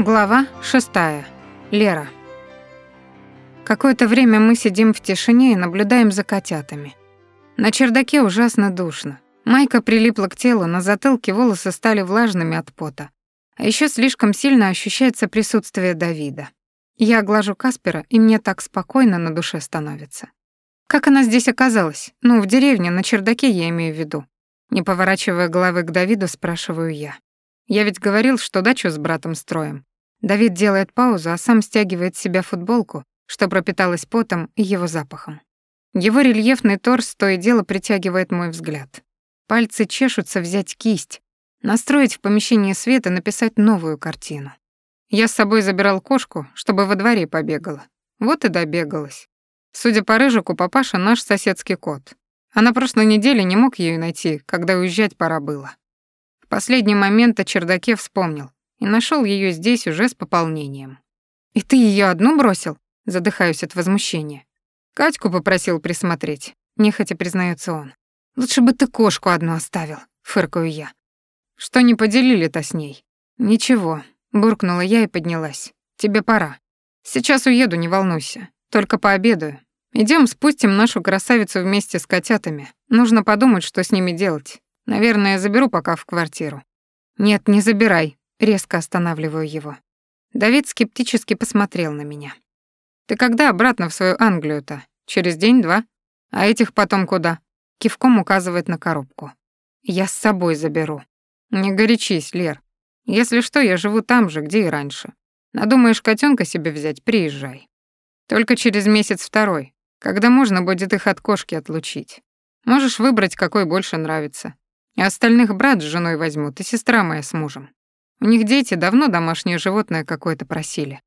Глава шестая. Лера. Какое-то время мы сидим в тишине и наблюдаем за котятами. На чердаке ужасно душно. Майка прилипла к телу, на затылке волосы стали влажными от пота. А еще слишком сильно ощущается присутствие Давида. Я глажу Каспера, и мне так спокойно на душе становится. Как она здесь оказалась? Ну, в деревне, на чердаке я имею в виду. Не поворачивая головы к Давиду, спрашиваю я. Я ведь говорил, что дачу с братом строим. Давид делает паузу, а сам стягивает с себя футболку, что пропиталась потом и его запахом. Его рельефный торс то и дело притягивает мой взгляд. Пальцы чешутся взять кисть, настроить в помещении света, написать новую картину. Я с собой забирал кошку, чтобы во дворе побегала. Вот и добегалась. Судя по рыжику, папаша наш соседский кот. А на прошлой неделе не мог ее найти, когда уезжать пора было. В последний момент о чердаке вспомнил и нашел ее здесь уже с пополнением. «И ты ее одну бросил?» Задыхаюсь от возмущения. Катьку попросил присмотреть, нехотя признается он. «Лучше бы ты кошку одну оставил», — фыркаю я. «Что не поделили-то с ней?» «Ничего», — буркнула я и поднялась. «Тебе пора. Сейчас уеду, не волнуйся. Только пообедаю. Идем спустим нашу красавицу вместе с котятами. Нужно подумать, что с ними делать. Наверное, заберу пока в квартиру». «Нет, не забирай», Резко останавливаю его. Давид скептически посмотрел на меня. «Ты когда обратно в свою Англию-то? Через день-два? А этих потом куда?» Кивком указывает на коробку. «Я с собой заберу». «Не горячись, Лер. Если что, я живу там же, где и раньше. Надумаешь котенка себе взять, приезжай. Только через месяц-второй, когда можно будет их от кошки отлучить. Можешь выбрать, какой больше нравится. Остальных брат с женой возьмут, и сестра моя с мужем. У них дети давно домашнее животное какое-то просили.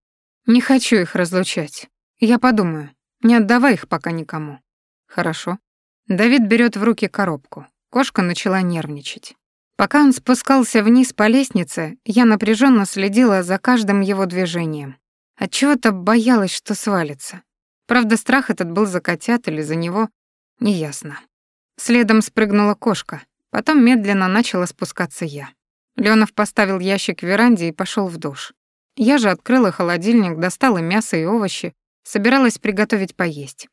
Не хочу их разлучать. Я подумаю. Не отдавай их пока никому. Хорошо. Давид берет в руки коробку. Кошка начала нервничать. Пока он спускался вниз по лестнице, я напряженно следила за каждым его движением. Отчего-то боялась, что свалится. Правда, страх этот был за котят или за него, неясно. Следом спрыгнула кошка, потом медленно начала спускаться я. Леонов поставил ящик в веранде и пошел в душ. Я же открыла холодильник, достала мясо и овощи, собиралась приготовить поесть.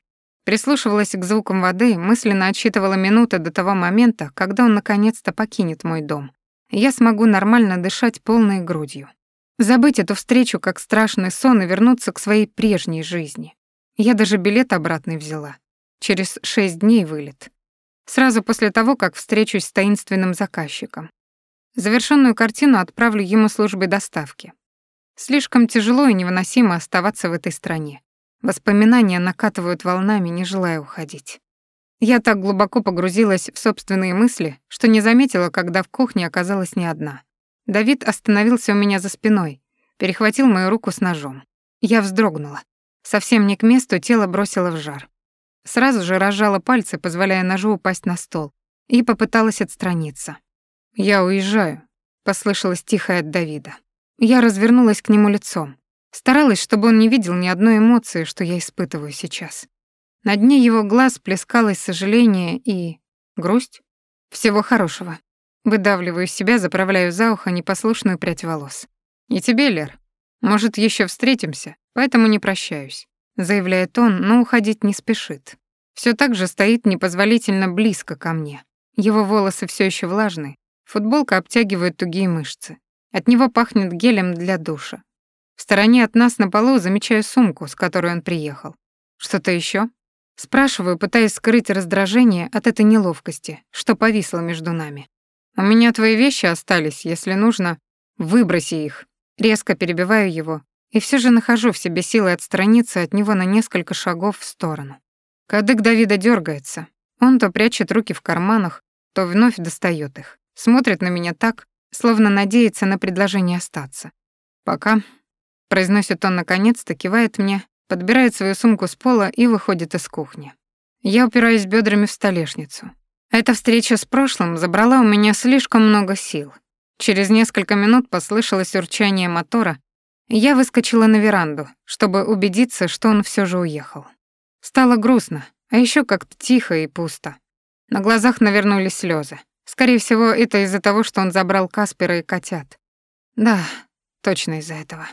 Прислушивалась к звукам воды, мысленно отсчитывала минуты до того момента, когда он наконец-то покинет мой дом. И я смогу нормально дышать полной грудью. Забыть эту встречу как страшный сон и вернуться к своей прежней жизни. Я даже билет обратный взяла. Через шесть дней вылет. Сразу после того, как встречусь с таинственным заказчиком. Завершенную картину отправлю ему службой доставки. Слишком тяжело и невыносимо оставаться в этой стране. Воспоминания накатывают волнами, не желая уходить. Я так глубоко погрузилась в собственные мысли, что не заметила, когда в кухне оказалась не одна. Давид остановился у меня за спиной, перехватил мою руку с ножом. Я вздрогнула. Совсем не к месту тело бросило в жар. Сразу же разжала пальцы, позволяя ножу упасть на стол, и попыталась отстраниться. «Я уезжаю», — послышалось тихо от Давида. Я развернулась к нему лицом. Старалась, чтобы он не видел ни одной эмоции, что я испытываю сейчас. На дне его глаз плескалось сожаление и... грусть. Всего хорошего. Выдавливаю себя, заправляю за ухо непослушную прядь волос. «И тебе, Лер. Может, еще встретимся, поэтому не прощаюсь», — заявляет он, но уходить не спешит. Все так же стоит непозволительно близко ко мне. Его волосы все еще влажные, Футболка обтягивает тугие мышцы. От него пахнет гелем для душа. В стороне от нас на полу замечаю сумку, с которой он приехал. Что-то еще? Спрашиваю, пытаясь скрыть раздражение от этой неловкости, что повисло между нами. «У меня твои вещи остались, если нужно, выброси их». Резко перебиваю его, и все же нахожу в себе силы отстраниться от него на несколько шагов в сторону. Кадык Давида дергается. Он то прячет руки в карманах, то вновь достает их. Смотрит на меня так, словно надеется на предложение остаться. «Пока», — произносит он наконец-то, кивает мне, подбирает свою сумку с пола и выходит из кухни. Я упираюсь бедрами в столешницу. Эта встреча с прошлым забрала у меня слишком много сил. Через несколько минут послышалось урчание мотора, и я выскочила на веранду, чтобы убедиться, что он все же уехал. Стало грустно, а еще как-то тихо и пусто. На глазах навернулись слезы. Скорее всего, это из-за того, что он забрал Каспера и котят. Да, Точно из-за этого.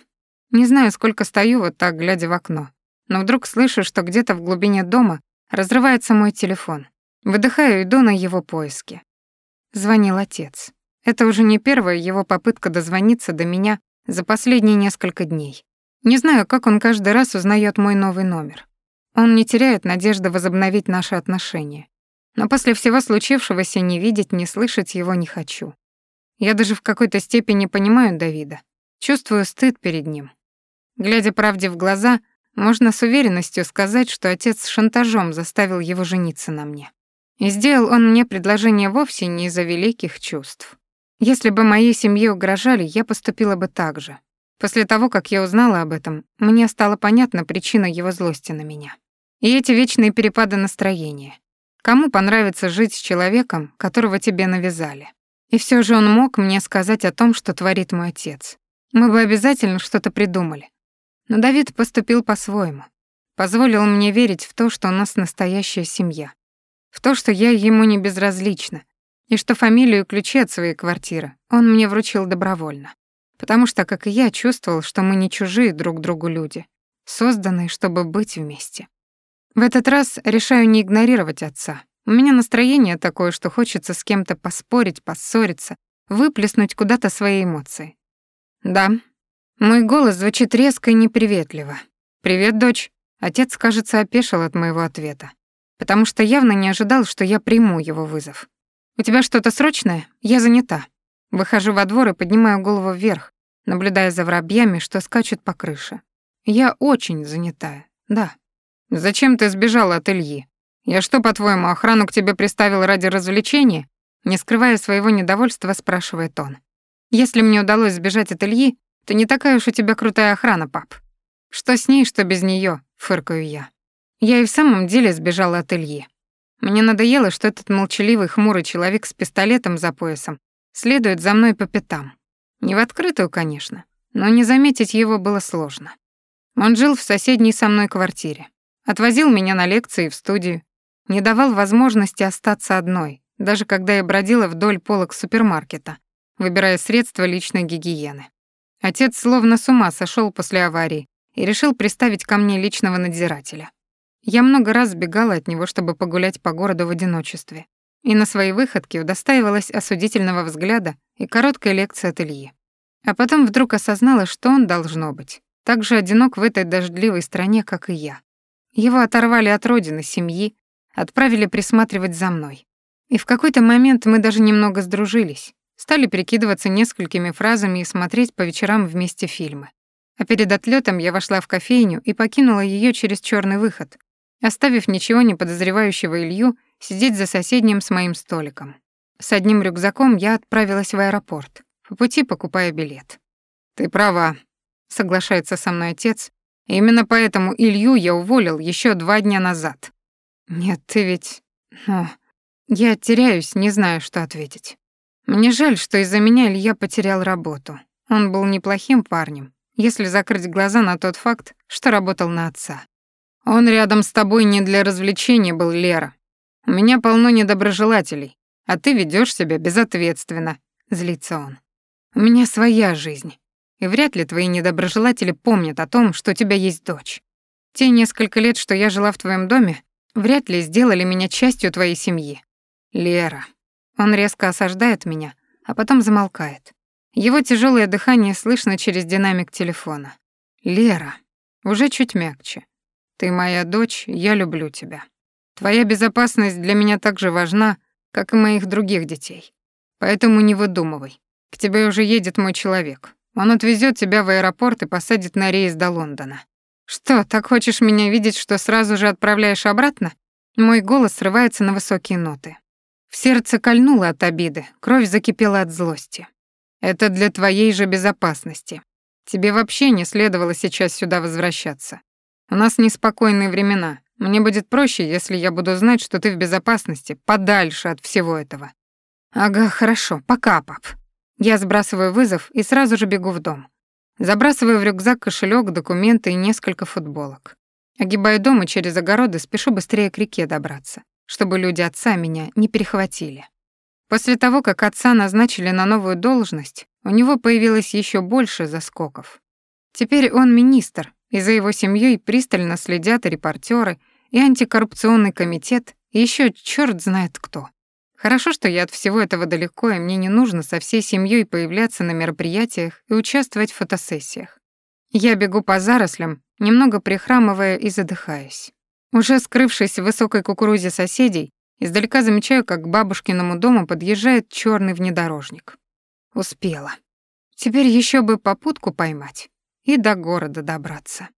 Не знаю, сколько стою вот так, глядя в окно, но вдруг слышу, что где-то в глубине дома разрывается мой телефон. Выдыхаю и иду на его поиски. Звонил отец. Это уже не первая его попытка дозвониться до меня за последние несколько дней. Не знаю, как он каждый раз узнает мой новый номер. Он не теряет надежды возобновить наши отношения. Но после всего случившегося не видеть, не слышать его не хочу. Я даже в какой-то степени понимаю Давида. Чувствую стыд перед ним. Глядя правде в глаза, можно с уверенностью сказать, что отец шантажом заставил его жениться на мне. И сделал он мне предложение вовсе не из-за великих чувств. Если бы моей семье угрожали, я поступила бы так же. После того, как я узнала об этом, мне стала понятна причина его злости на меня. И эти вечные перепады настроения. Кому понравится жить с человеком, которого тебе навязали? И все же он мог мне сказать о том, что творит мой отец. Мы бы обязательно что-то придумали. Но Давид поступил по-своему. Позволил мне верить в то, что у нас настоящая семья. В то, что я ему не безразлична. И что фамилию и ключи от своей квартиры он мне вручил добровольно. Потому что, как и я, чувствовал, что мы не чужие друг другу люди, созданные, чтобы быть вместе. В этот раз решаю не игнорировать отца. У меня настроение такое, что хочется с кем-то поспорить, поссориться, выплеснуть куда-то свои эмоции. Да, мой голос звучит резко и неприветливо. «Привет, дочь». Отец, кажется, опешил от моего ответа, потому что явно не ожидал, что я приму его вызов. «У тебя что-то срочное? Я занята». Выхожу во двор и поднимаю голову вверх, наблюдая за воробьями, что скачут по крыше. Я очень занятая, да. Зачем ты сбежала от Ильи? Я что, по-твоему, охрану к тебе приставил ради развлечения? Не скрывая своего недовольства, спрашивает он. Если мне удалось сбежать от Ильи, то не такая уж у тебя крутая охрана, пап. Что с ней, что без нее, фыркаю я. Я и в самом деле сбежала от Ильи. Мне надоело, что этот молчаливый, хмурый человек с пистолетом за поясом следует за мной по пятам. Не в открытую, конечно, но не заметить его было сложно. Он жил в соседней со мной квартире. Отвозил меня на лекции в студию, не давал возможности остаться одной, даже когда я бродила вдоль полок супермаркета, выбирая средства личной гигиены. Отец словно с ума сошел после аварии и решил приставить ко мне личного надзирателя. Я много раз сбегала от него, чтобы погулять по городу в одиночестве, и на свои выходки удостаивалась осудительного взгляда и короткой лекции от Ильи. А потом вдруг осознала, что он должно быть, так же одинок в этой дождливой стране, как и я. Его оторвали от родины, семьи, отправили присматривать за мной. И в какой-то момент мы даже немного сдружились, стали перекидываться несколькими фразами и смотреть по вечерам вместе фильмы. А перед отлетом я вошла в кофейню и покинула ее через черный выход, оставив ничего не подозревающего Илью сидеть за соседним с моим столиком. С одним рюкзаком я отправилась в аэропорт, по пути покупая билет. «Ты права», — соглашается со мной отец, Именно поэтому Илью я уволил еще два дня назад. Нет, ты ведь... Ну, я теряюсь, не знаю, что ответить. Мне жаль, что из-за меня Илья потерял работу. Он был неплохим парнем, если закрыть глаза на тот факт, что работал на отца. Он рядом с тобой не для развлечения был, Лера. У меня полно недоброжелателей, а ты ведешь себя безответственно, злится он. У меня своя жизнь и вряд ли твои недоброжелатели помнят о том, что у тебя есть дочь. Те несколько лет, что я жила в твоем доме, вряд ли сделали меня частью твоей семьи. Лера. Он резко осаждает меня, а потом замолкает. Его тяжелое дыхание слышно через динамик телефона. Лера. Уже чуть мягче. Ты моя дочь, я люблю тебя. Твоя безопасность для меня так же важна, как и моих других детей. Поэтому не выдумывай. К тебе уже едет мой человек. Он отвезет тебя в аэропорт и посадит на рейс до Лондона. Что, так хочешь меня видеть, что сразу же отправляешь обратно? Мой голос срывается на высокие ноты. В сердце кольнуло от обиды, кровь закипела от злости. Это для твоей же безопасности. Тебе вообще не следовало сейчас сюда возвращаться. У нас неспокойные времена. Мне будет проще, если я буду знать, что ты в безопасности, подальше от всего этого. Ага, хорошо. Пока, пап. Я сбрасываю вызов и сразу же бегу в дом. Забрасываю в рюкзак кошелек, документы и несколько футболок. Огибаю дом и через огороды спешу быстрее к реке добраться, чтобы люди отца меня не перехватили. После того, как отца назначили на новую должность, у него появилось еще больше заскоков. Теперь он министр, и за его семьей пристально следят репортеры, и антикоррупционный комитет, и еще черт знает кто. Хорошо, что я от всего этого далеко, и мне не нужно со всей семьей появляться на мероприятиях и участвовать в фотосессиях. Я бегу по зарослям, немного прихрамывая и задыхаясь. Уже скрывшись в высокой кукурузе соседей, издалека замечаю, как к бабушкиному дому подъезжает черный внедорожник. Успела. Теперь еще бы попутку поймать и до города добраться.